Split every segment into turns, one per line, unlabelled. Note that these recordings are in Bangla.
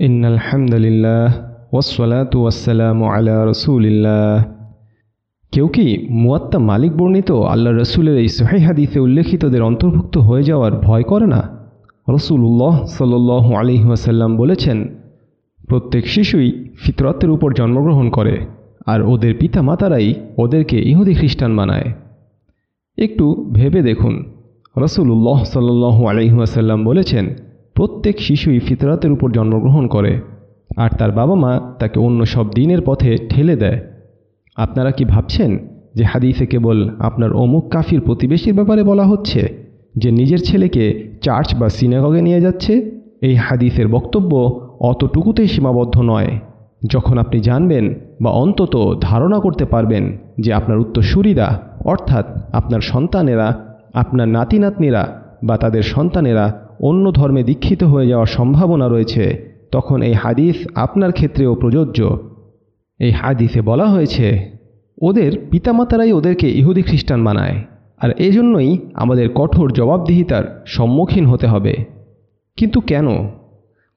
إن الحمد لله والصلاة والسلام على رسول الله কেউ কি মুয়াত্তা মালিক বর্ণিত আল্লাহ রসুলের এই সহি হাদিসে উল্লেখিতদের অন্তর্ভুক্ত হয়ে যাওয়ার ভয় করে না রসুল্লাহ সাল আলি ওয়াসাল্লাম বলেছেন প্রত্যেক শিশুই ফিতরতের উপর জন্মগ্রহণ করে আর ওদের পিতা মাতারাই ওদেরকে ইহুদি খ্রিস্টান বানায় একটু ভেবে দেখুন রসুল্লাহ সাল্লু আলহিহাসাল্লাম বলেছেন প্রত্যেক শিশুই ফিতরাতের উপর জন্মগ্রহণ করে, আর তার বাবা মা তাকে অন্য সব দিনের পথে ঠেলে দেয়। আপনারা কি ভাবছেন যে হাদিসে কেবল আপনার অমুক কাফির প্রতিবেশীর ব্যাপারে বলা হচ্ছে, যে নিজের ছেলেকে চার্চ বা সিনেগগে নিয়ে যাচ্ছে? এই হাদিসের বক্তব্য অতটুকুতেই সীমাবদ্ধ নয়। যখন আপনি জানবেন বা অন্তত ধারণা করতে পারবেন যে আপনার উত্তরসূরিরা, অর্থাৎ আপনার সন্তানেরা, আপনার নাতি নাতনিরা বা তাদের সন্তানেরা অন্য ধর্মে দীক্ষিত হয়ে যাওয়ার সম্ভাবনা রয়েছে, তখন এই হাদিস আপনার ক্ষেত্রেও প্রযোজ্য। এই হাদিসে বলা হয়েছে, ওদের পিতামাতারাই ওদেরকে ইহুদি খ্রিস্টান বানায়, আর এজন্যই আমাদের কঠোর জবাবদিহিতার সম্মুখীন হতে হবে। কিন্তু কেন?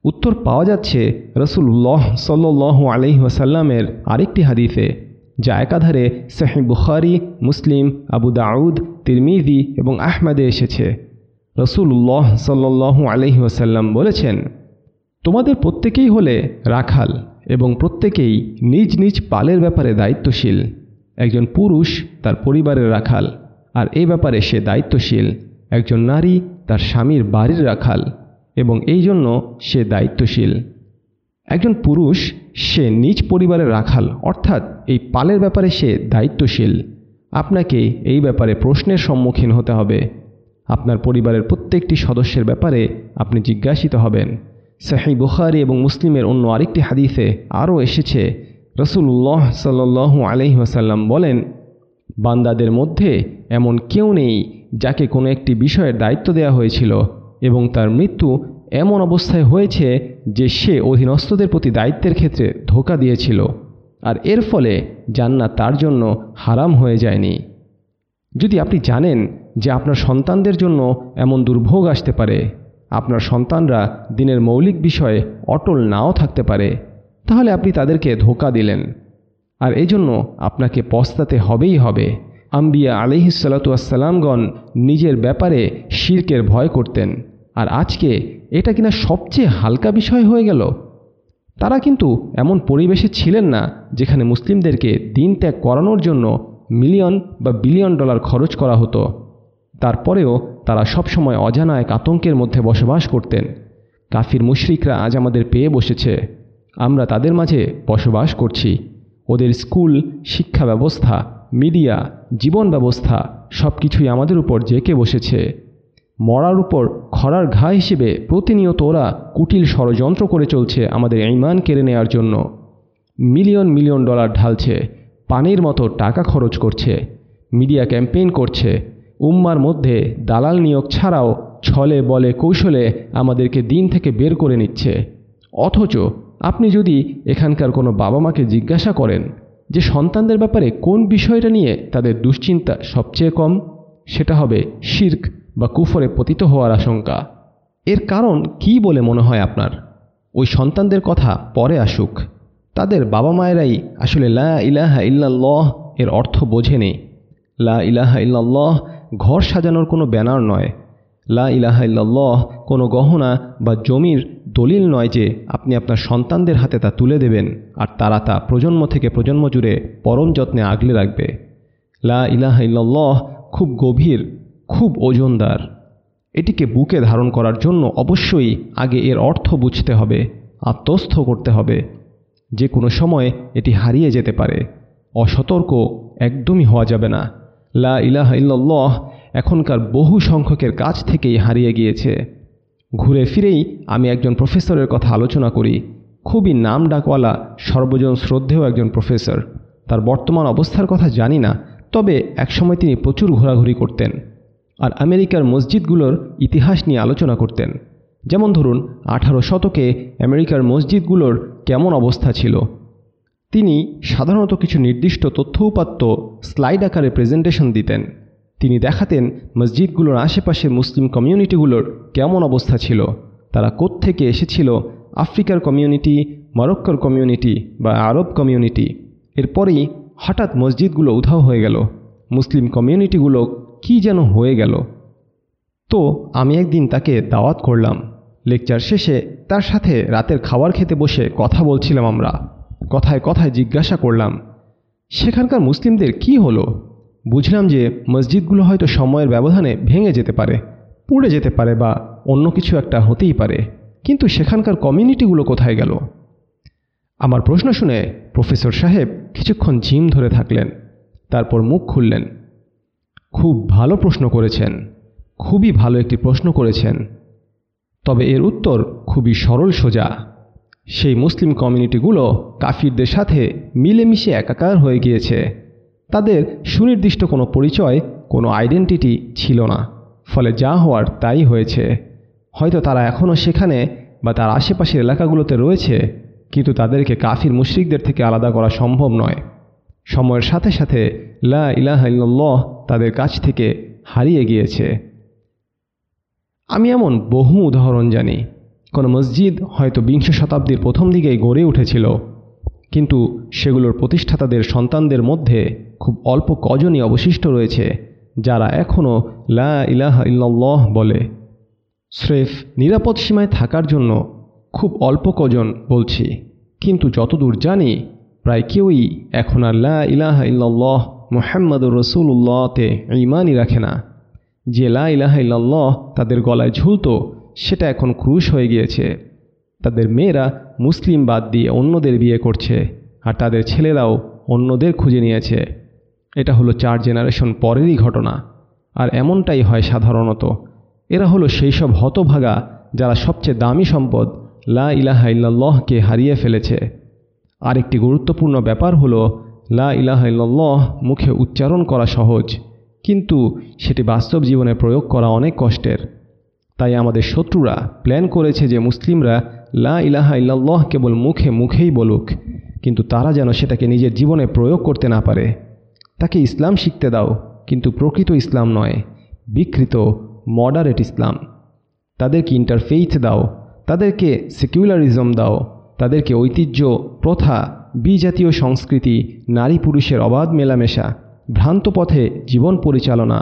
উত্তর পাওয়া যাচ্ছে রসুল্লাহ সাল্লাহ আলহি ওয়াসাল্লামের আরেকটি হাদিসে, যা একাধারে সাহি বুখারি, মুসলিম, আবু দাউদ, তিরমিজি এবং আহমেদে এসেছে। রসুল্লাহ সাল্লু আলহি ওসাল্লাম বলেছেন, তোমাদের প্রত্যেকেই হলে রাখাল এবং প্রত্যেকেই নিজ নিজ পালের ব্যাপারে দায়িত্বশীল। একজন পুরুষ তার পরিবারের রাখাল, আর এই ব্যাপারে সে দায়িত্বশীল। একজন নারী তার স্বামীর বাড়ির রাখাল, এবং এই জন্য সে দায়িত্বশীল। একজন পুরুষ সে নিজ পরিবারের রাখাল, অর্থাৎ এই পালের ব্যাপারে সে দায়িত্বশীল। আপনাকে এই ব্যাপারে প্রশ্নের সম্মুখীন হতে হবে। আপনার পরিবারের প্রত্যেকটি সদস্যের ব্যাপারে আপনি জিজ্ঞাসিত হবেন। সাহি বুখারি এবং মুসলিমের অন্য আরেকটি হাদিসে আরও এসেছে রসুল্লাহ সাল্লু আলহি আসাল্লাম বলেন, বান্দাদের মধ্যে এমন কেউ নেই যাকে কোনো একটি বিষয়ের দায়িত্ব দেওয়া হয়েছিল এবং তার মৃত্যু এমন অবস্থায় হয়েছে যে সে অধীনস্থদের প্রতি দায়িত্বের ক্ষেত্রে ধোকা দিয়েছিল, আর এর ফলে জান্নাত তার জন্য হারাম হয়ে যায়নি। যদি আপনি জানেন যে আপনার সন্তানদের জন্য এমন দুর্ভোগ আসতে পারে। আপনার সন্তানরা দিনের মৌলিক বিষয়ে অটল নাও থাকতে পারে। তাহলে আপনি তাদেরকে ধোকা দিলেন। আর এই জন্য আপনাকে পস্তাতে হবেই হবে। আম্বিয়া আলিহিসাল্লাতুয়াসাল্লামগণ নিজের ব্যাপারে শির্কের ভয় করতেন। আর আজকে এটা কিনা সবচেয়ে হালকা বিষয় হয়ে গেল। তারা কিন্তু এমন পরিবেশে ছিলেন না যেখানে মুসলিমদেরকে দিন ত্যাগ করানোর জন্য মিলিয়ন বা বিলিয়ন ডলার খরচ করা হতো। তারপরেও তারা সবসময় অজানা এক আতঙ্কের মধ্যে বসবাস করতেন। কাফির মুশরিকরা আজ আমাদের পেয়ে বসেছে। আমরা তাদের মাঝে বসবাস করছি। ওদের স্কুল, শিক্ষা ব্যবস্থা, মিডিয়া, জীবন ব্যবস্থা সব কিছুই আমাদের উপর জেকে বসেছে। মরার উপর খরার ঘা হিসেবে প্রতিনিয়ত ওরা কুটিল ষড়যন্ত্র করে চলছে আমাদের ইমান কেড়ে নেওয়ার জন্য। মিলিয়ন মিলিয়ন ডলার ঢালছে, পানির মতো টাকা খরচ করছে, মিডিয়া ক্যাম্পেইন করছে উম্মার মধ্যে দালাল নিয়োগ ছাড়াও ছলে বলে কৌশলে আমাদেরকে দিন থেকে বের করে নিচ্ছে। অথচ আপনি যদি এখানকার কোনো বাবা মাকে জিজ্ঞাসা করেন যে সন্তানদের ব্যাপারে কোন বিষয়টা নিয়ে তাদের দুশ্চিন্তা সবচেয়ে কম, সেটা হবে শির্ক বা কুফরে পতিত হওয়ার আশঙ্কা। এর কারণ কি বলে মনে হয় আপনার? ওই সন্তানদের কথা পরে আসুক। তাদের বাবা মায়েরাই আসলে লা ইলাহা ইল্লাল্লাহ এর অর্থ বোঝেনি। লা ইলাহা ইল্লাল্লাহ ঘর সাজানোর কোনো ব্যানার নয়। লা ইলাহা ইল্লাল্লাহ কোনো গহনা বা জমির দলিল নয় যে আপনি আপনার সন্তানদের হাতে তা তুলে দেবেন আর তারা তা প্রজন্ম থেকে প্রজন্ম জুড়ে পরম যত্নে আগলে রাখবে। লা ইলাহা ইল্লাল্লাহ খুব গভীর, খুব ওজনদার। এটিকে বুকে ধারণ করার জন্য অবশ্যই আগে এর অর্থ বুঝতে হবে, আত্মস্থ করতে হবে। যে কোনো সময় এটি হারিয়ে যেতে পারে। অসতর্ক একদমই হওয়া যাবে না। লা ইলাহা ইল্লাল্লাহ এখনকার বহু সংখ্যকের কাছ থেকেই হারিয়ে গিয়েছে। ঘুরে ফিরেই আমি একজন প্রফেসরের কথা আলোচনা করি। খুবই নাম ডাকওয়ালা, সর্বজন শ্রদ্ধেয় একজন প্রফেসর। তার বর্তমান অবস্থার কথা জানি না, তবে একসময় তিনি প্রচুর ঘোরাঘুরি করতেন আর আমেরিকার মসজিদগুলোর ইতিহাস নিয়ে আলোচনা করতেন। যেমন ধরুন, আঠারো শতকে আমেরিকার মসজিদগুলোর কেমন অবস্থা ছিল? তিনি সাধারণত কিছু নির্দিষ্ট তথ্য উপাত্ত স্লাইড আকারে প্রেজেন্টেশন দিতেন। তিনি দেখাতেন মসজিদগুলোর আশেপাশে মুসলিম কমিউনিটিগুলোর কেমন অবস্থা ছিল, তারা কোত্থেকে এসেছিল, আফ্রিকার কমিউনিটি, মরক্কোর কমিউনিটি বা আরব কমিউনিটি। এরপরেই হঠাৎ মসজিদগুলো উধাও হয়ে গেল, মুসলিম কমিউনিটিগুলো কি যেন হয়ে গেল। তো আমি একদিন তাকে দাওয়াত করলাম। লেকচার শেষে তার সাথে রাতের খাবার খেতে বসে কথা বলছিলাম আমরা। কথায় কথায় জিজ্ঞাসা করলাম, সেখানকার মুসলিমদের কি হলো? বুঝলাম যে মসজিদগুলো হয়তো সময়ের ব্যবধানে ভেঙে যেতে পারে, পুড়ে যেতে পারে বা অন্য কিছু একটা হতেই পারে, কিন্তু সেখানকার কমিউনিটিগুলো কোথায় গেল? আমার প্রশ্ন শুনে প্রফেসর সাহেব কিছুক্ষণ ঝিম ধরে থাকলেন, তারপর মুখ খুললেন। খুব ভালো প্রশ্ন করেছেন, খুবই ভালো একটি প্রশ্ন করেছেন, তবে এর উত্তর খুবই সরল সোজা। সেই মুসলিম কমিউনিটিগুলো কাফিরদের সাথে মিলেমিশে একাকার হয়ে গিয়েছে। তাদের সুনির্দিষ্ট কোনো পরিচয়, কোনো আইডেন্টিটি ছিল না। ফলে যা হওয়ার তাই হয়েছে। হয়তো তারা এখনও সেখানে বা তার আশেপাশের এলাকাগুলোতে রয়েছে, কিন্তু তাদেরকে কাফির মুশরিকদের থেকে আলাদা করা সম্ভব নয়। সময়ের সাথে সাথে লা ইলাহা তাদের কাছ থেকে হারিয়ে গিয়েছে। আমি এমন বহু উদাহরণ জানি কোনো মসজিদ হয়তো বিংশ শতাব্দীর প্রথম দিকেই গড়ে উঠেছিল। কিন্তু সেগুলোর প্রতিষ্ঠাতাদের সন্তানদের মধ্যে খুব অল্প কজনই অবশিষ্ট রয়েছে, যারা এখনও লা ইলাহা ইল্লাল্লাহ বলে। স্রেফ নিরাপদ সীমায় থাকার জন্য খুব অল্প কজন বলছি, কিন্তু যতদূর জানি প্রায় কেউই এখন আর লা ইলাহা ইল্লাল্লাহ মোহাম্মদুর রসুল্লাহতে ইমানই রাখে না। যে লা ইলাহা ইল্লাল্লাহ তাদের গলায় ঝুলত সেটা এখন ক্রুশ হয়ে গিয়েছে। তাদের মেয়েরা মুসলিম বাদ দিয়ে অন্যদের বিয়ে করছে আর তাদের ছেলেরাও অন্যদের খুঁজে নিয়েছে। এটা হলো চার জেনারেশন পরেরই ঘটনা। আর এমনটাই হয় সাধারণত। এরা হলো সেই সব হতভাগা যারা সবচেয়ে দামি সম্পদ লা ইলাহা ইল্লাল্লাহকে হারিয়ে ফেলেছে। আরেকটি গুরুত্বপূর্ণ ব্যাপার হলো লা ইলাহা ইল্লাল্লাহ মুখে উচ্চারণ করা সহজ, কিন্তু সেটি বাস্তব জীবনে প্রয়োগ করা অনেক কষ্টের। তাই আমাদের শত্রুরা প্ল্যান করেছে যে মুসলিমরা লা ইলাহা ইল্লাল্লাহ কেবল মুখে মুখেই বলুক, কিন্তু তারা যেন সেটাকে নিজের জীবনে প্রয়োগ করতে না পারে। তাকে ইসলাম শিখতে দাও, কিন্তু প্রকৃত ইসলাম নয়, বিকৃত মডারেট ইসলাম। তাদেরকে ইন্টারফেইথ দাও, তাদেরকে সেকুলারিজম দাও, তাদেরকে ঐতিহ্য, প্রথা, বিজাতীয় সংস্কৃতি, নারী পুরুষের অবাধ মেলামেশা, ভ্রান্ত পথে জীবন পরিচালনা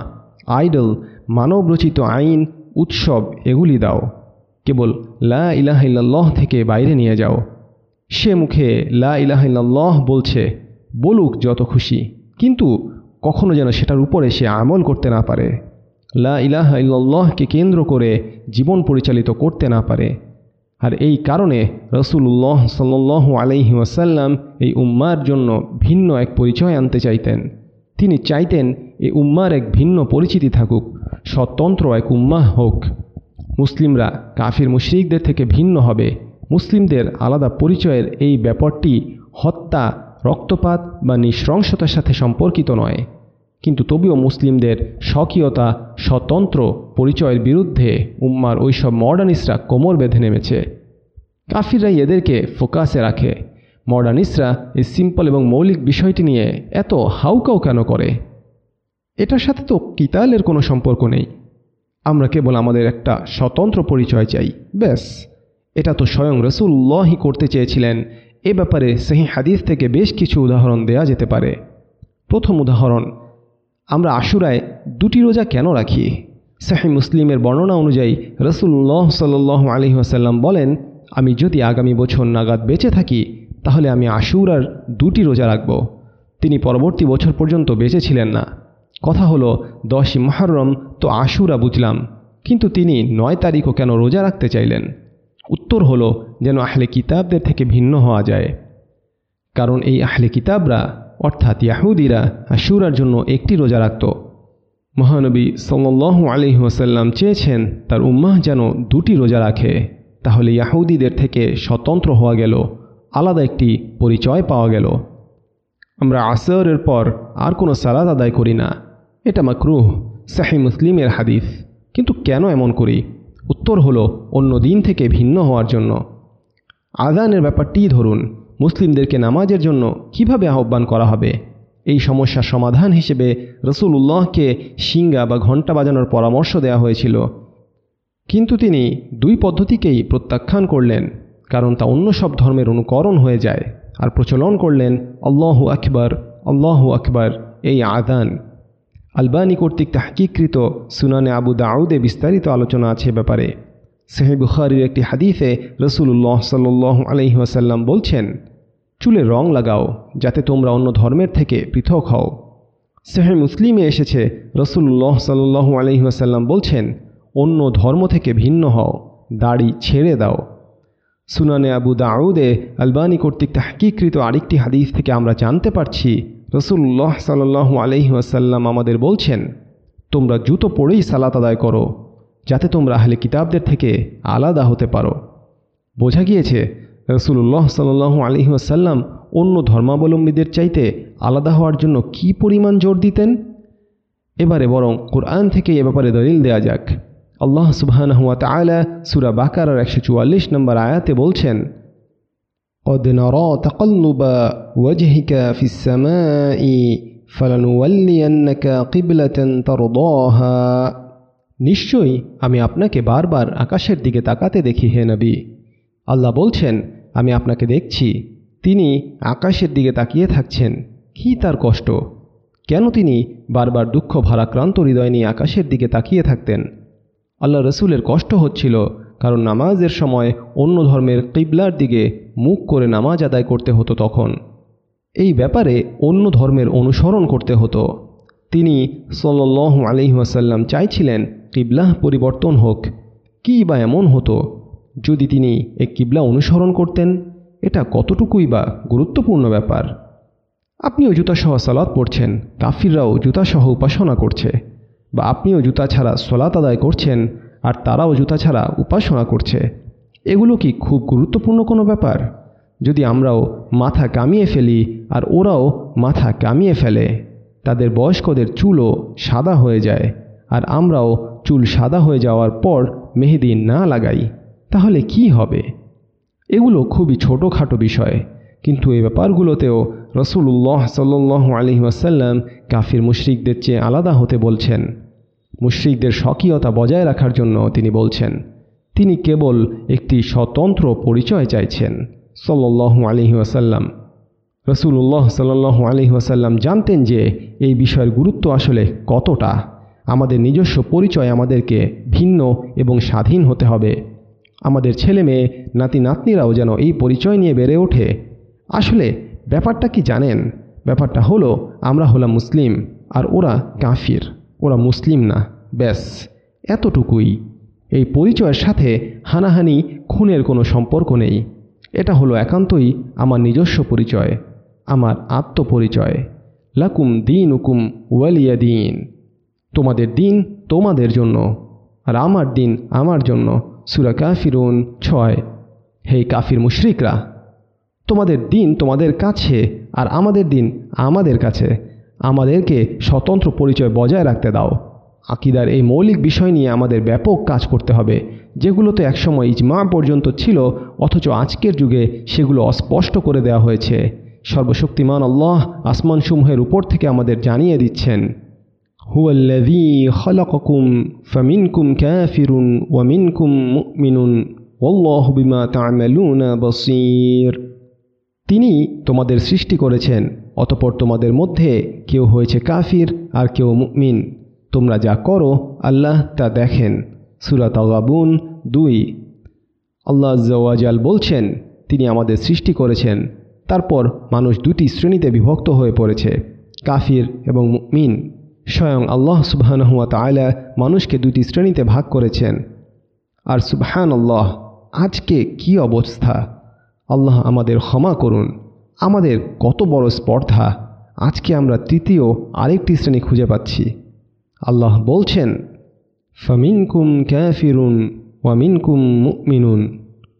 আইডল মানবরচিত আইন উৎসব এগুলি দাও। কেবল লা ইলাহা ইল্লাল্লাহ থেকে বাইরে নিয়ে যাও। সে মুখে লা ইলাহা ইল্লাল্লাহ বলছে, বলুক যত খুশি, কিন্তু কখনো যেন সেটার উপরে সে আমল করতে না পারে। লা ইলাহা ইল্লাল্লাহকে কেন্দ্র করে জীবন পরিচালিত করতে না পারে। আর এই কারণে রসুল্লাহ সাল্লাহ আলাইহি ওয়াসাল্লাম এই উম্মার জন্য ভিন্ন এক পরিচয় আনতে চাইতেন। তিনি চাইতেন এই উম্মার এক ভিন্ন পরিচিতি থাকুক। স্বতন্ত্র এক উম্মাহ হোক। মুসলিমরা কাফির মুশরিকদের থেকে ভিন্ন হবে। মুসলিমদের আলাদা পরিচয়ের এই ব্যাপারটি হত্যা, রক্তপাত বা নৃশংসতার সাথে সম্পর্কিত নয়। কিন্তু তবুও মুসলিমদের স্বকীয়তা, স্বতন্ত্র পরিচয়ের বিরুদ্ধে উম্মার ওইসব মডার্নিস্টরা কোমর বেঁধে নেমেছে। কাফিররাই এদেরকে ফোকাসে রাখে। মডার্নিস্টরা এই সিম্পল এবং মৌলিক বিষয়টি নিয়ে এত হাউকাউ কেন করে? এটার সাথে তো কিতালের কোনো সম্পর্ক নেই। আমরা কেবল আমাদের একটা স্বতন্ত্র পরিচয় চাই। ব্যাস, এটা তো স্বয়ং রসুল্লাহই করতে চেয়েছিলেন। এ ব্যাপারে সেই হাদিস থেকে বেশ কিছু উদাহরণ দেয়া যেতে পারে। প্রথম উদাহরণ, আমরা আশুরায় দুটি রোজা কেন রাখি? সাহি মুসলিমের বর্ণনা অনুযায়ী রসুল্লাহ সাল্লাহ আলী আসাল্লাম বলেন, আমি যদি আগামী বছর নাগাদ বেঁচে থাকি, তাহলে আমি আশুরার দুটি রোজা রাখব। তিনি পরবর্তী বছর পর্যন্ত বেঁচে ছিলেন না। কথা হলো, দশই মহরম তো আশুরা বুঝলাম, কিন্তু তিনি নয় তারিখও কেন রোজা রাখতে চাইলেন? উত্তর হলো, যেন আহলে কিতাবদের থেকে ভিন্ন হওয়া যায়। কারণ এই আহলে কিতাবরা, অর্থাৎ ইয়াহুদিরা, আশুরার জন্য একটি রোজা রাখত। মহানবী সাল্লাহ আলি ওসাল্লাম চেয়েছেন তার উম্মাহ যেন দুটি রোজা রাখে। তাহলে ইয়াহুদিদের থেকে স্বতন্ত্র হওয়া গেল, আলাদা একটি পরিচয় পাওয়া গেল। আমরা আসরের পর আর কোনো সালাদ আদায় করি না। এটা মাকরুহ, সাহি মুসলিমের হাদিস। কিন্তু কেন এমন করি? উত্তর হলো, অন্য দিন থেকে ভিন্ন হওয়ার জন্য। আজানের ব্যাপারটিই ধরুন, মুসলিমদেরকে নামাজের জন্য কীভাবে আহ্বান করা হবে? এই সমস্যার সমাধান হিসেবে রসুল উল্লাহকে সিঙ্গা বা ঘণ্টা বাজানোর পরামর্শ দেওয়া হয়েছিল। কিন্তু তিনি দুই পদ্ধতিকেই প্রত্যাখ্যান করলেন, কারণ তা অন্য সব ধর্মের অনুকরণ হয়ে যায়। আর প্রচলন করলেন, আল্লাহু আকবর, আল্লাহ আকবর, এই আদান আলবানি কর্তৃক তাহকিকৃত সুনানে আবু দাউদে বিস্তারিত আলোচনা আছে ব্যাপারে। সেহে বুখারির একটি হাদিসে রসুল্লাহ সাল্লাহ আলহি বলছেন, চুলে রং লাগাও, যাতে তোমরা অন্য ধর্মের থেকে পৃথক হও। সেহে মুসলিমে এসেছে রসুল্লাহ সাল্লু আলহি আসাল্লাম বলছেন, অন্য ধর্ম থেকে ভিন্ন হও, দাড়ি ছেড়ে দাও। সুনানে আবু দাউদে আলবানি কর্তৃক তাহকিকৃত আরেকটি হাদিস থেকে আমরা জানতে পারছি। রসুল্লাহ সাল্লু আলহি আসাল্লাম আমাদের বলছেন, তোমরা জুতো পরেই সালাত আদায় করো, যাতে তোমরা আহলে কিতাবদের থেকে আলাদা হতে পারো। বোঝা গিয়েছে রসুল্লাহ সাল্লু আলহি আসাল্লাম অন্য ধর্মাবলম্বীদের চাইতে আলাদা হওয়ার জন্য কি পরিমাণ জোর দিতেন? এবারে বরং কোরআন থেকে এ ব্যাপারে দলিল দেয়া যাক। আল্লাহ সুবহান হুয়া তালা সুরা বাকারার একশো চুয়াল্লিশ নম্বর আয়াতে বলছেন قد نرى تقلب وجهك في السماء فلنولينك قبلة ترضاها নিশ্চয়ই আমি আপনাকে বারবার আকাশের দিকে তাকাতে দেখি হে নবী আল্লাহ বলছেন আমি আপনাকে দেখছি তিনি আকাশের দিকে তাকিয়ে থাকছেন কি তার কষ্ট কেন তিনি বারবার দুঃখ ভারাক্রান্ত হৃদয় নিয়ে আকাশের দিকে তাকিয়ে থাকতেন আল্লাহ রসুলের কষ্ট হচ্ছিল, কারণ নামাজের সময় অন্য ধর্মের কিবলার দিকে মুখ করে নামাজ আদায় করতে হতো তখন। এই ব্যাপারে অন্য ধর্মের অনুসরণ করতে হতো। তিনি সল্লাহ আলহিহাসাল্লাম চাইছিলেন কিবলাহ পরিবর্তন হোক। কী বা এমন হতো? যদি তিনি এই কিবলা অনুসরণ করতেন, এটা কতটুকুই বা গুরুত্বপূর্ণ ব্যাপার? আপনিও জুতাসহ সালাদ পড়ছেন, কাফিররাও জুতাসহ উপাসনা করছে। বা আপনিও জুতা ছাড়া সলাত আদায় করছেন আর তারাও জুতা ছাড়া উপাসনা করছে, এগুলো কি খুব গুরুত্বপূর্ণ কোনো ব্যাপার? যদি আমরাও মাথা কামিয়ে ফেলি আর ওরাও মাথা কামিয়ে ফেলে, তাদের বয়স্কদের চুলও সাদা হয়ে যায় আর আমরাও চুল সাদা হয়ে যাওয়ার পর মেহেদি না লাগাই, তাহলে কি হবে? এগুলো খুবই ছোটোখাটো বিষয়, কিন্তু এই ব্যাপারগুলোতেও রসুল্লাহ সাল্লাহ আলি ওয়াসাল্লাম কাফির মুশরিকদের চেয়ে আলাদা হতে বলছেন। মুশরিকদের স্বকীয়তা বজায় রাখার জন্য তিনি বলছেন, তিনি কেবল একটি স্বতন্ত্র পরিচয় চাইছেন। সাল্লাহ আলহি ওয়াসাল্লাম। রসুল্লাহ সাল্লাহ আলহি ওয়াসাল্লাম জানতেন যে এই বিষয়ের গুরুত্ব আসলে কতটা। আমাদের নিজস্ব পরিচয় আমাদেরকে ভিন্ন এবং স্বাধীন হতে হবে। আমাদের ছেলে মেয়ে, নাতি নাতনিরাও যেন এই পরিচয় নিয়ে বেড়ে ওঠে। আসলে ব্যাপারটা কি জানেন? ব্যাপারটা হলো, আমরা হলাম মুসলিম আর ওরা কাফির। ওরা মুসলিম না। ব্যাস, এতটুকুই। এই পরিচয়ের সাথে হানাহানি, খুনের কোনো সম্পর্ক নেই। এটা হলো একান্তই আমার নিজস্ব পরিচয়, আমার আত্মপরিচয়। লাকুম দিন উকুম ওয়ালিয়া দিন। তোমাদের দিন তোমাদের জন্য আর আমার দিন আমার জন্য। সুরা কাফিরুন ছয়। হে কাফির মুশরিকরা, তোমাদের দিন তোমাদের কাছে আর আমাদের দিন আমাদের কাছে। আমাদেরকে স্বতন্ত্র পরিচয় বজায় রাখতে দাও। আকিদার এই মৌলিক বিষয় নিয়ে আমাদের ব্যাপক কাজ করতে হবে যেগুলোতে একসময় ইজমা পর্যন্ত ছিল, অথচ আজকের যুগে সেগুলো অস্পষ্ট করে দেওয়া হয়েছে। সর্বশক্তিমান আল্লাহ আসমানসমূহের উপর থেকে আমাদের জানিয়ে দিচ্ছেন, হুয়াল্লাযী খলাকাকুম ফামিনকুম কাফিরুন ওয়ামিনকুম মুমিনুন, ওয়াল্লাহু বিমা তা'মালুনা বাসীর। তিনি তোমাদের সৃষ্টি করেছেন অতপর তোমাদের মধ্যে কেউ হয়েছে কাফির আর কেউ মুমিন। তোমরা যা করো, আল্লাহ তা দেখেন। সুরাত আগাবুন দুই। আল্লাহ জওয়াজাল বলছেন, তিনি আমাদের সৃষ্টি করেছেন। তারপর মানুষ দুটি শ্রেণীতে বিভক্ত হয়ে পড়েছে, কাফির এবং মুমিন। স্বয়ং আল্লাহ সুবাহানহুয়া তাইলা মানুষকে দুটি শ্রেণীতে ভাগ করেছেন। আর সুবহান আল্লাহ আজকে কি অবস্থা? আল্লাহ আমাদের ক্ষমা করুন। আমাদের কত বড় স্পর্ধা। আজকে আমরা তৃতীয় আরেকটি শ্রেণি খুঁজে পাচ্ছি। আল্লাহ বলছেন, ফামিনকুম ক্যাফিরুন ওয়ামিনকুম মুমিনুন।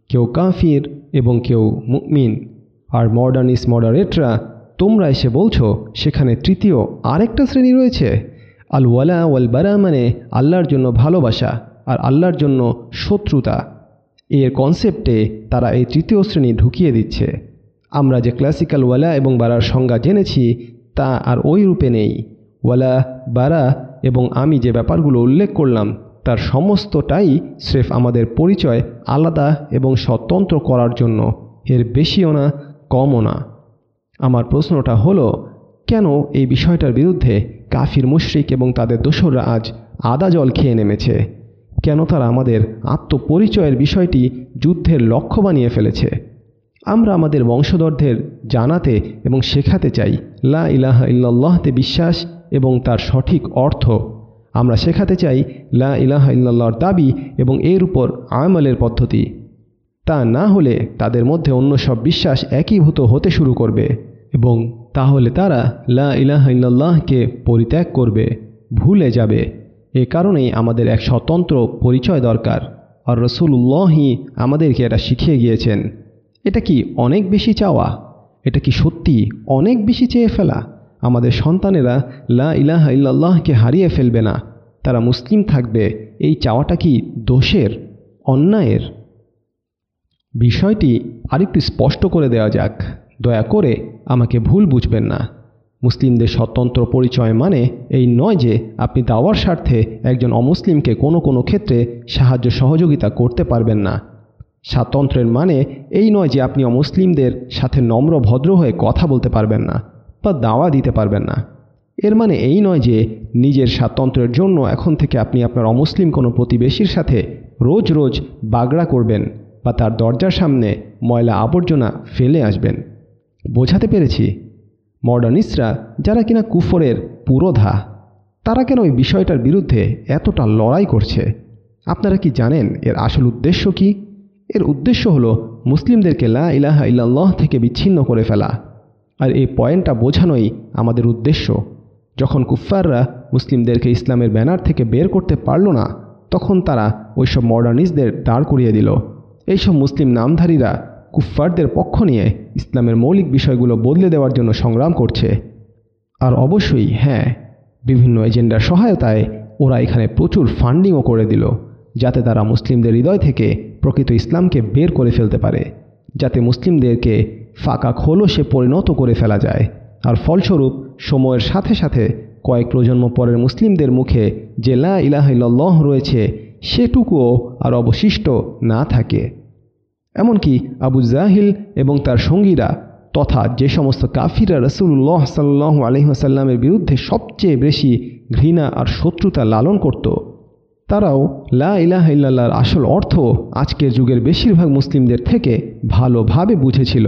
কেউ কাফির এবং কেউ মুমিন। আর মডার্নিস মডারেটরা, তোমরা এসে বলছো, সেখানে তৃতীয় আরেকটা শ্রেণি রয়েছে। আল ওয়ালা ওয়াল বারা মানে আল্লাহর জন্য ভালোবাসা আর আল্লাহর জন্য শত্রুতা। এর কনসেপ্টে তারা এই তৃতীয় শ্রেণি ঢুকিয়ে দিচ্ছে। আমরা যে ক্লাসিক্যাল ওয়ালা এবং বারার সংজ্ঞা জেনেছি, তা আর ওই রূপে নেই। ওয়ালা, বারা এবং আমি যে ব্যাপারগুলো উল্লেখ করলাম, তার সমস্তটাই স্রেফ আমাদের পরিচয় আলাদা এবং স্বতন্ত্র করার জন্য। এর বেশিও না, কমও না। আমার প্রশ্নটা হলো, কেন এই বিষয়টার বিরুদ্ধে কাফির মুশরিক এবং তাদের দোসররা আজ আদা জল খেয়ে নেমেছে? কেন তারা আমাদের আত্মপরিচয়ের বিষয়টি যুদ্ধের লক্ষ্য বানিয়ে ফেলেছে? আমরা আমাদের বংশধরদের জানাতে এবং শেখাতে চাই। লা ইলাহা ইল্লাল্লাহতে বিশ্বাস এবং তার সঠিক অর্থ। আমরা শেখাতে চাই লা ইলাহা ইল্লাল্লাহর দাবি এবং এর উপর আমলের পদ্ধতি। তা না হলে তাদের মধ্যে অন্য সব বিশ্বাস একীভূত হতে শুরু করবে এবং তাহলে তারা লা ইলাহা ইল্লাল্লাহকে পরিত্যাগ করবে, ভুলে যাবে। এ কারণেই আমাদের এক স্বতন্ত্র পরিচয় দরকার। আর রসুল্লাহই আমাদেরকে এটা শিখিয়ে গিয়েছেন। এটা কি অনেক বেশি চাওয়া? এটা কি সত্যি অনেক বেশি চেয়ে ফেলা? আমাদের সন্তানেরা লা ইলাহা ইল্লাল্লাহকে হারিয়ে ফেলবে না। তারা মুসলিম থাকবে, এই চাওয়াটা কি দোষের, অন্যায়ের? বিষয়টি আরেকটু স্পষ্ট করে দেওয়া যাক। দয়া করে আমাকে ভুল বুঝবেন না। মুসলিমদের স্বতন্ত্র পরিচয় মানে এই নয় যে আপনি দাওয়ার স্বার্থে একজন অমুসলিমকে কোনো কোনো ক্ষেত্রে সাহায্য সহযোগিতা করতে পারবেন না। স্বাতন্ত্রের মানে এই নয় যে আপনি অমুসলিমদের সাথে নম্র, ভদ্র হয়ে কথা বলতে পারবেন না বা দাওয়া দিতে পারবেন না। এর মানে এই নয় যে নিজের স্বাতন্ত্র্যের জন্য এখন থেকে আপনি আপনার অমুসলিম কোনো প্রতিবেশীর সাথে রোজ রোজ বাগড়া করবেন বা তার দরজার সামনে ময়লা আবর্জনা ফেলে আসবেন। বোঝাতে পেরেছি? মডার্নিস্টরা যারা কিনা কুফরের পুরোধা, তারা কেন ওই বিষয়টার বিরুদ্ধে এতটা লড়াই করছে? আপনারা কি জানেন এর আসল উদ্দেশ্য কি? এর উদ্দেশ্য হলো মুসলিমদেরকে লা ইলাহা ইল্লাল্লাহ থেকে বিচ্ছিন্ন করে ফেলা। আর এই পয়েন্টটা বোঝানোই আমাদের উদ্দেশ্য। যখন কুফফাররা মুসলিমদেরকে ইসলামের ব্যানার থেকে বের করতে পারল না, তখন তারা ওইসব মডার্নিস্টদের দাঁড় করিয়ে দিল। এইসব মুসলিম নামধারীরা কুফফারদের পক্ষ নিয়ে ইসলামের মৌলিক বিষয়গুলো বদলে দেওয়ার জন্য সংগ্রাম করছে। আর অবশ্যই হ্যাঁ বিভিন্ন এজেন্ডার সহায়তায় ওরা এখানে প্রচুর ফান্ডিংও করে দিল। যাতে তারা মুসলিমদের হৃদয় থেকে প্রকৃত ইসলামকে বের করে ফেলতে পারে, যাতে মুসলিমদেরকে ফাঁকা খোলসে পরিণত করে ফেলা যায়। আর ফলস্বরূপ, সময়ের সাথে সাথে কয়েক প্রজন্ম পরের মুসলিমদের মুখে যে লা ইলাহিল্লাহ রয়েছে, সেটুকুও আর অবশিষ্ট না থাকে। এমনকি আবু জাহিল এবং তার সঙ্গীরা তথা যে সমস্ত কাফিরা রসুল্লাহ সাল্লাহ আলহিহাসাল্লামের বিরুদ্ধে সবচেয়ে বেশি ঘৃণা আর শত্রুতা লালন করত তারাও লা ইলাহ ইল্লাল্লাহর আসল অর্থ আজকের যুগের বেশিরভাগ মুসলিমদের থেকে ভালোভাবে বুঝেছিল।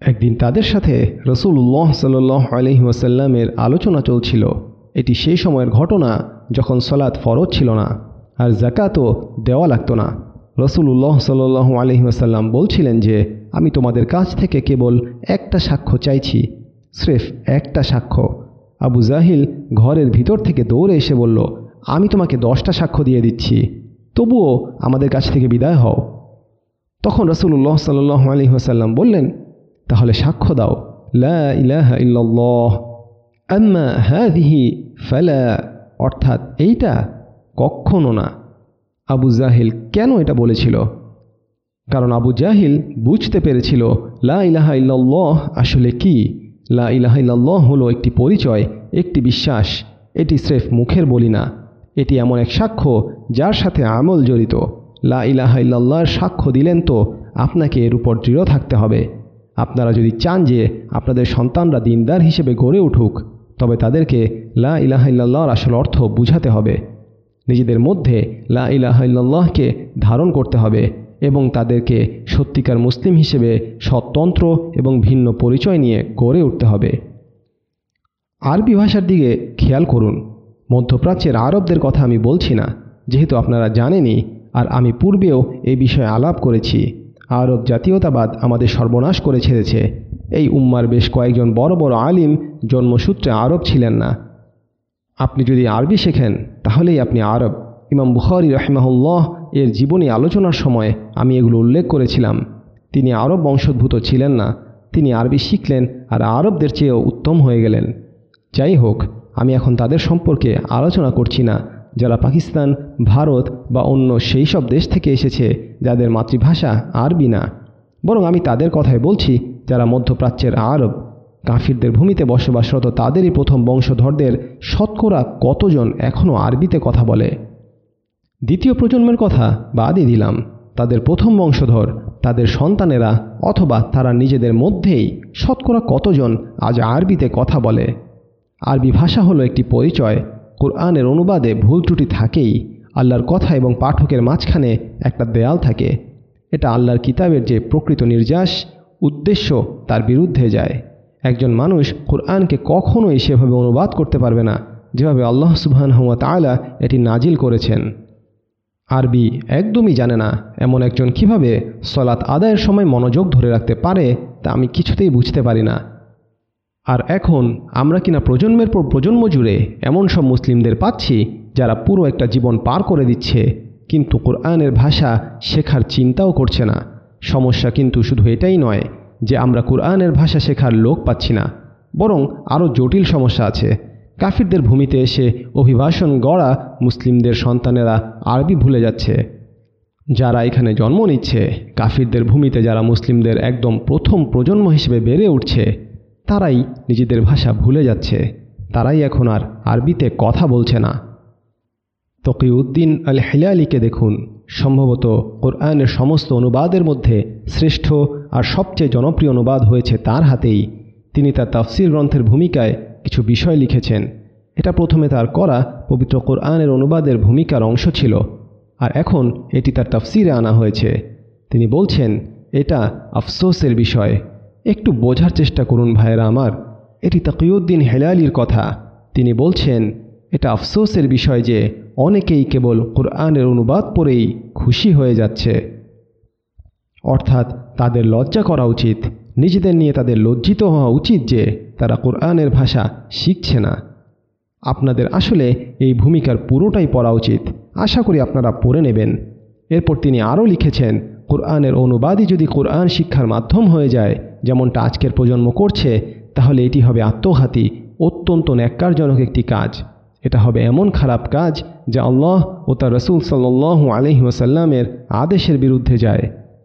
একদিন তাদের সাথে রসুল্লাহ সাল্লাহ আলহি ওয়াসাল্লামের আলোচনা চলছিল। এটি সেই সময়ের ঘটনা যখন সলাৎ ফরজ ছিল না আর জাকাতও দেওয়া লাগতো না। রসুল্লাহ সাল্লু আলহি ওয়াসাল্লাম বলছিলেন যে, আমি তোমাদের কাছ থেকে কেবল একটা সাক্ষ্য চাইছি, স্রেফ একটা সাক্ষ্য। আবু জাহিল ঘরের ভিতর থেকে দৌড়ে এসে বলল আমি তোমাকে দশটা সাক্ষ্য দিয়ে দিচ্ছি। তবুও আমাদের কাছ থেকে বিদায় হও। তখন রসুল্লাহ সাল্লাহ আলী ওসাল্লাম বললেন, তাহলে সাক্ষ্য দাও। আম্মা অর্থাৎ এইটা কখনো না। আবু জাহিল কেন এটা বলেছিল? কারণ আবু জাহিল বুঝতে পেরেছিল, লা ইলাহা ইল্লাল্লাহ আসলে কি? লা ইলাহা ইল্লাল্লাহ হলো একটি পরিচয়, একটি বিশ্বাস। এটি স্রেফ মুখের বলি না। এটি এমন এক সাক্ষ্য যার সাথে আমল জড়িত। লা ইলাহা সাক্ষ্য দিলেন তো আপনাকে এর উপর দৃঢ় থাকতে হবে। আপনারা যদি চান যে আপনাদের সন্তানরা দিনদার হিসেবে গড়ে উঠুক, তবে তাদেরকে লা ইলাহা ইল্লাল্লাহর আসল অর্থ বুঝাতে হবে। নিজেদের মধ্যে লা ইলাহা ইল্লাল্লাহকে ধারণ করতে হবে এবং তাদেরকে সত্যিকার মুসলিম হিসেবে স্বতন্ত্র এবং ভিন্ন পরিচয় নিয়ে গড়ে উঠতে হবে। আরবি ভাষার দিকে খেয়াল করুন। মধ্যপ্রাচ্যের আরবদের কথা আমি বলছি না, যেহেতু আপনারা জানেনই, আর আমি পূর্বেও এই বিষয়ে আলাপ করেছি। আরব জাতীয়তাবাদ আমাদের সর্বনাশ করে ছেড়েছে। এই উম্মার বেশ কয়েকজন বড় বড় আলিম জন্মসূত্রে আরব ছিলেন না। আপনি যদি আরবি শেখেন, তাহলেই আপনি আরব। ইমাম বুখারি রহমাহুল্লাহ এর জীবনী আলোচনার সময় আমি এগুলো উল্লেখ করেছিলাম। তিনি আরব বংশোদ্ভূত ছিলেন না, তিনি আরবি শিখলেন আর আরবদের চেয়েও উত্তম হয়ে গেলেন। যাই হোক আমি এখন তাদের সম্পর্কে আলোচনা করছি না, যারা পাকিস্তান, ভারত বা অন্য সেই সব দেশ থেকে এসেছে যাদের মাতৃভাষা আরবি না। বরং আমি তাদের কথাই বলছি, যারা মধ্যপ্রাচ্যের আরব। কাফিরদের ভূমিতে বসবাসরত তাদেরই প্রথম বংশধরদের শতকরা কতজন এখনও আরবিতে কথা বলে? দ্বিতীয় প্রজন্মের কথা বাদই দিলাম। তাদের প্রথম বংশধর, তাদের সন্তানেরা অথবা তারা নিজেদের মধ্যেই শতকরা কতজন আজ আরবিতে কথা বলে? আরবি ভাষা হলো একটি পরিচয়। কোরআনের অনুবাদে ভুল ত্রুটি থাকেই। আল্লাহর কথা এবং পাঠকের মাঝখানে একটা দেয়াল থাকে। এটা আল্লাহর কিতাবের যে প্রকৃত নির্যাস, উদ্দেশ্য, তার বিরুদ্ধে যায়। একজন মানুষ কোরআনকে কখনোই সেভাবে অনুবাদ করতে পারবে না, যেভাবে আল্লাহ সুবহান হুয়া তালা এটি নাজিল করেছেন। আরবি একদমই জানে না এমন একজন কীভাবে সলাৎ আদায়ের সময় মনোযোগ ধরে রাখতে পারে, তা আমি কিছুতেই বুঝতে পারি না। আর এখন আমরা কিনা প্রজন্মের পর প্রজন্ম জুড়ে এমন সব মুসলিমদের পাচ্ছি যারা পুরো একটা জীবন পার করে দিচ্ছে, কিন্তু কোরআনের ভাষা শেখার চিন্তাও করছে না। সমস্যা কিন্তু শুধু এটাই নয় যে আমরা কোরআনের ভাষা শেখার লোক পাচ্ছি না, বরং আরও জটিল সমস্যা আছে। কাফিরদের ভূমিতে এসে অভিবাসন গড়া মুসলিমদের সন্তানেরা আরবি ভুলে যাচ্ছে। যারা এখানে জন্ম নিচ্ছে, কাফিরদের ভূমিতে যারা মুসলিমদের একদম প্রথম প্রজন্ম হিসেবে বেড়ে উঠছে তারাই নিজেদের ভাষা ভুলে যাচ্ছে। তারাই এখন আর আরবিতে কথা বলছে না। তকিউদ্দিন আল হেলালিকে দেখুন। সম্ভবত কোরআনের সমস্ত অনুবাদের মধ্যে শ্রেষ্ঠ আর সবচেয়ে জনপ্রিয় অনুবাদ হয়েছে তার হাতেই। তিনি তার তাফসির গ্রন্থের ভূমিকায় কিছু বিষয় লিখেছেন। এটা প্রথমে তার করা পবিত্র কোরআনের অনুবাদের ভূমিকার অংশ ছিল। আর এখন এটি তার তাফসিরে আনা হয়েছে। তিনি বলছেন, এটা আফসোসের বিষয়। একটু বোঝার চেষ্টা করুন ভাইয়েরা আমার। এটি তাকিউদ্দিন হেলালির কথা। তিনি বলছেন, এটা আফসোসের বিষয় যে অনেকেই কেবল কোরআনের অনুবাদ পড়েই খুশি হয়ে যাচ্ছে। অর্থাৎ তাদের লজ্জা করা উচিত। নিজেদের নিয়ে তাদের লজ্জিত হওয়া উচিত যে তারা কোরআনের ভাষা শিখছে না। আপনাদের আসলে এই ভূমিকার পুরোটাই পড়া উচিত। আশা করি আপনারা পড়ে নেবেন। এরপর তিনি আরও লিখেছেন, কোরআনের অনুবাদই যদি কোরআন শিক্ষার মাধ্যম হয়ে যায় যেমনটা আজকের প্রজন্ম করছে, তাহলে এটি হবে আত্মঘাতী, অত্যন্ত ন্যাক্কারজনক একটি কাজ। এটা হবে এমন খারাপ কাজ যা আল্লাহ ও তার রসুল সাল্লু আলহি ওসাল্লামের আদেশের বিরুদ্ধে যায়।